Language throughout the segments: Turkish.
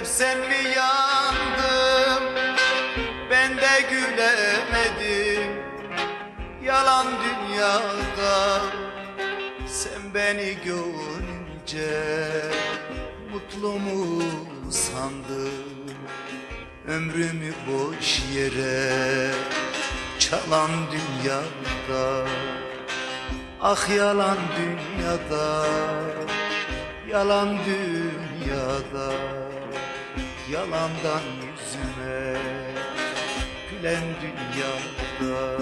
Hep sen mi yandım Ben de gülemedim. Yalan dünyada Sen beni görünce Mutlu mu sandın? Ömrümü boş yere Çalan dünyada Ah yalan dünyada Yalan dünyada. Yalandan yüzüme Gülen dünyada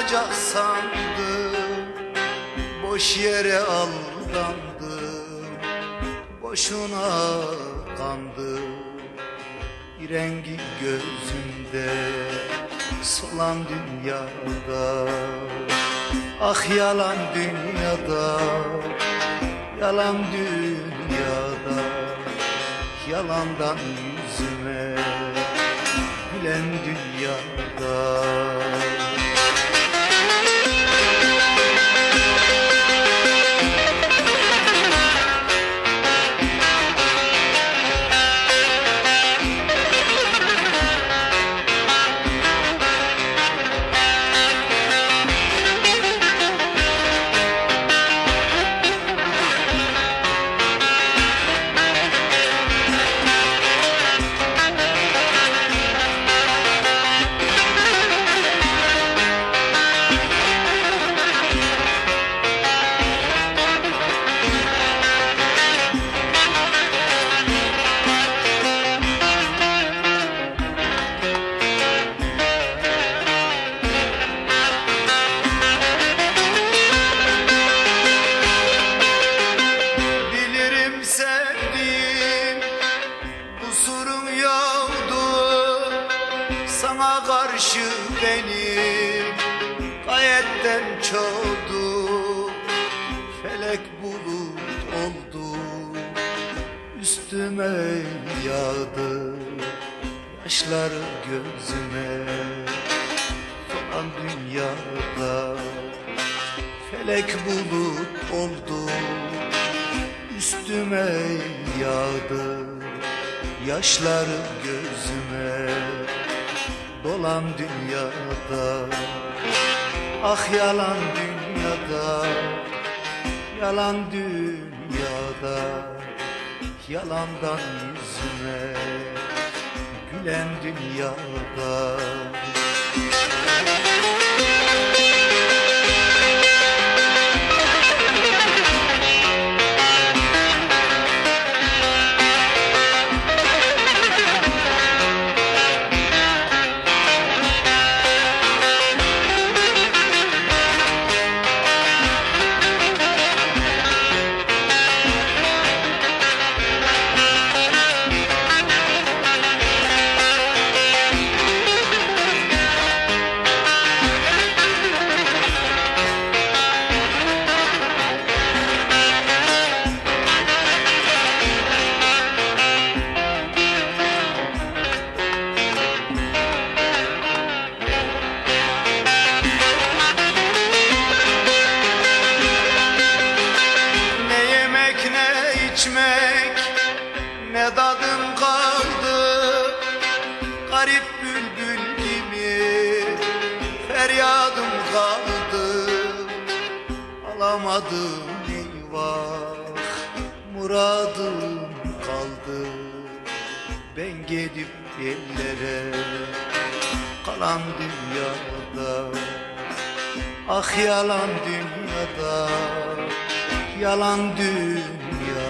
Olacak sandım. Boş yere aldandım. Boşuna kandım. Rengi gözümde Solan dünyada. Ah yalan dünyada Yalan dünyada. Yalandan yüzüme Gülen dünyada Karşı benim gayetten çoğdu Felek bulut oldu. Üstüme yağdı Yaşlar gözüme. Solan dünyada Felek bulut oldu. Üstüme yağdı Yaşlar gözüme dolan dünyada. Ah yalan dünyada Yalan dünyada. Yalandan yüzüme Gülen dünyada ne tadım kaldı? Garip bülbül gibi feryadım kaldı. Alamadım eyvah muradım kaldı. Ben gidip ellere yalan dünyada Ah yalan dünyada Yalan dünyada